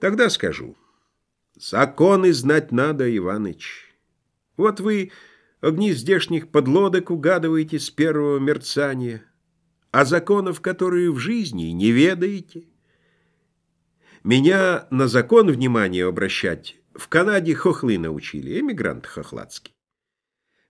Тогда скажу. Законы знать надо, Иваныч. Вот вы огни здешних подлодок угадываете с первого мерцания, а законов, которые в жизни, не ведаете. Меня на закон внимание обращать в Канаде хохлы научили, эмигрант хохладский.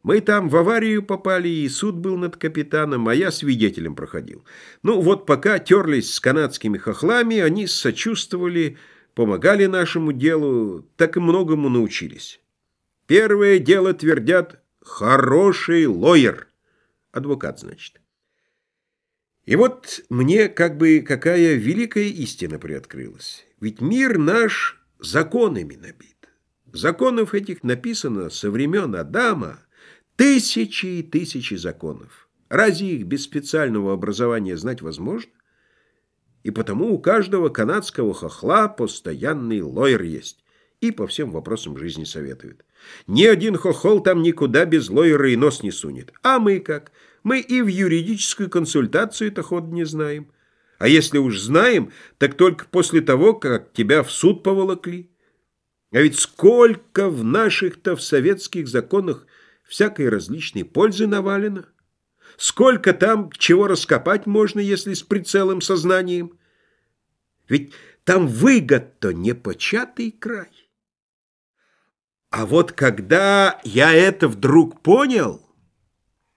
Мы там в аварию попали, и суд был над капитаном, а я свидетелем проходил. Ну вот пока терлись с канадскими хохлами, они сочувствовали, помогали нашему делу, так и многому научились. Первое дело твердят «хороший лоер», адвокат, значит. И вот мне как бы какая великая истина приоткрылась. Ведь мир наш законами набит. Законов этих написано со времен Адама тысячи и тысячи законов. Разве их без специального образования знать возможно? И потому у каждого канадского хохла постоянный лойер есть и по всем вопросам жизни советует. Ни один хохол там никуда без лойера и нос не сунет. А мы как? Мы и в юридическую консультацию-то ход не знаем. А если уж знаем, так только после того, как тебя в суд поволокли. А ведь сколько в наших-то в советских законах всякой различной пользы навалено. Сколько там чего раскопать можно, если с прицелом сознанием? Ведь там выгод-то непочатый край. А вот когда я это вдруг понял,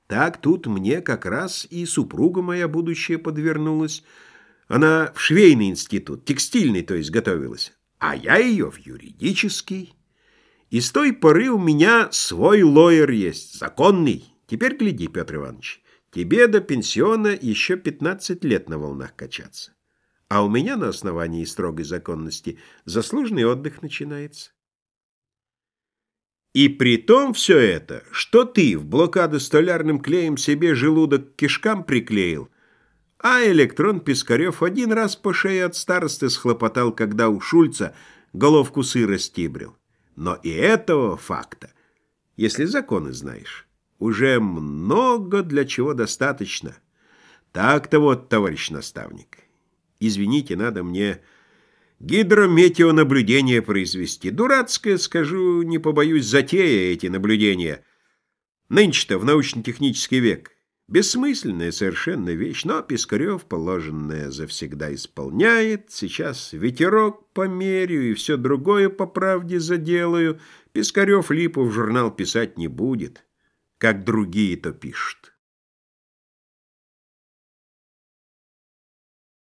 так тут мне как раз и супруга моя будущая подвернулась. Она в швейный институт, текстильный, то есть, готовилась, а я ее в юридический. И с той поры у меня свой лоер есть, законный. Теперь гляди, Петр Иванович. Тебе до пенсиона еще 15 лет на волнах качаться. А у меня на основании строгой законности заслуженный отдых начинается. И при том все это, что ты в блокаду столярным клеем себе желудок к кишкам приклеил, а электрон Пискарев один раз по шее от старосты схлопотал, когда у Шульца головку сыра стибрил. Но и этого факта, если законы знаешь, уже много для чего достаточно. Так-то вот, товарищ наставник. Извините, надо мне гидрометеонаблюдение произвести. Дурацкое, скажу, не побоюсь, затея эти наблюдения. Нынче-то в научно-технический век. Бессмысленная совершенно вещь, но Пискарев положенное завсегда исполняет. Сейчас ветерок померю и все другое по правде заделаю. Пискарев липу в журнал писать не будет как другие то пишут.